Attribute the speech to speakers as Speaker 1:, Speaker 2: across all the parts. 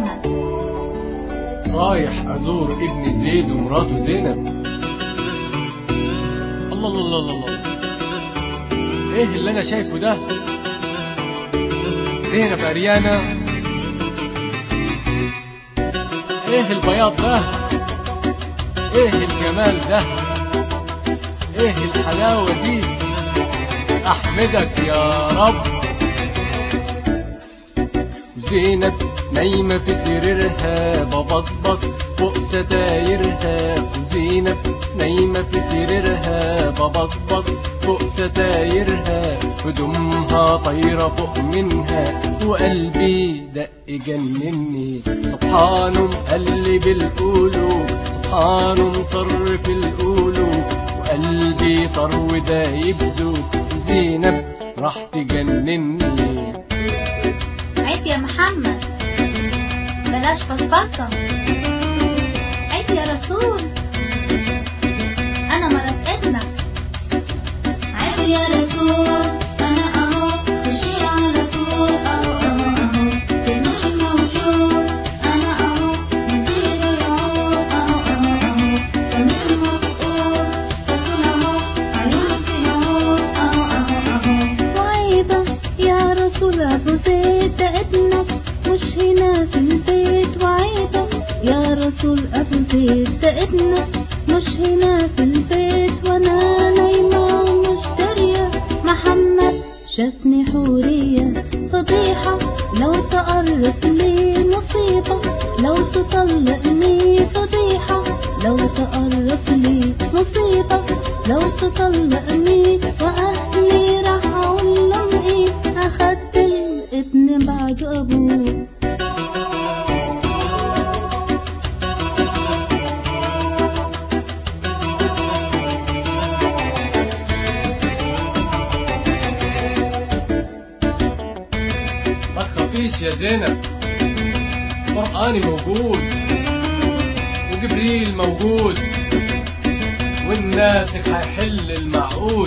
Speaker 1: محمد.
Speaker 2: رايح أزور ابن زيد ومراته زينب. الله الله الله الله إيه اللي أنا شايفه ده؟ زينب عريانة إيه البياض ده؟ إيه الجمال ده؟ إيه الحلاوة دي؟ أحمدك يا رب. زينب نايمة في سريرها ببصبص فوق ستايرها. زينب نايمة في سريرها ببصبص فوق ستايرها. هدومها طايرة فوق منها وقلبي دق جنني سبحان مقلب القلوب سبحان مصرف القلوب وقلبي طر ودايب ذوب زينب راح تجنني.
Speaker 1: عيب يا محمد بلاش فصفصة عيب يا رسول ده ابنك مش هنا في البيت وعيبة. يا رسول أبو زيد ده ابنك مش هنا في البيت وأنا نايمة ومشترية. محمد شافني حورية فضيحة. لو تقرب لي مصيبة لو تطلقني فضيحة. لو تقرب لي مصيبة لو تطلقني وأهلي راح
Speaker 2: تخافيش يا زينب. قرآني موجود وجبريل موجود والناسك هيحل المعقود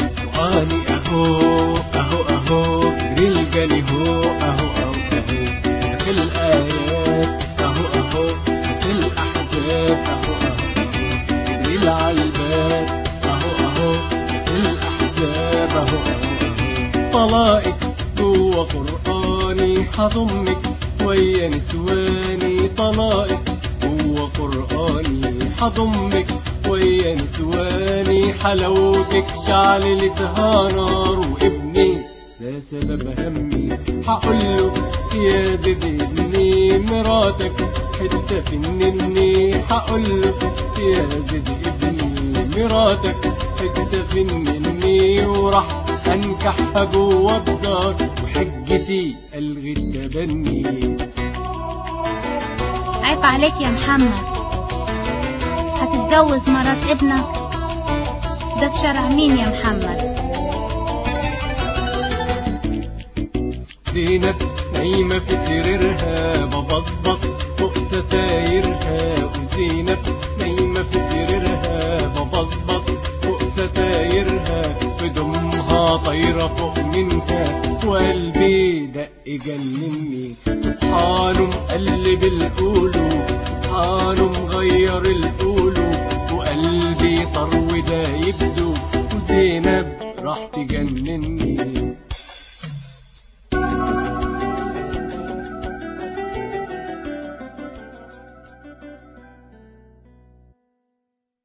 Speaker 2: أهو طلائق جوا قرآني حضمك ويا نسواني طلائق جوا قرآني حضمك ويا نسواني حلاوتك؟ شعللتها نار وابني ده سبب همي. هقوله يا زيد ابني مراتك حتة فنني هقوله يا زيد ابني مراتك. حتة فنني وراح انكحها جوا الدار وحجتي ألغي التبني.
Speaker 1: عيب عليك يا محمد. هتتجوز مرات ابنك. ده في شارع مين يا محمد؟
Speaker 2: زينب نايمة في سريرها ببصبص فوق ستايرها وزينب هدومها طايرة فوق منها وقلبي دق جنني سبحانه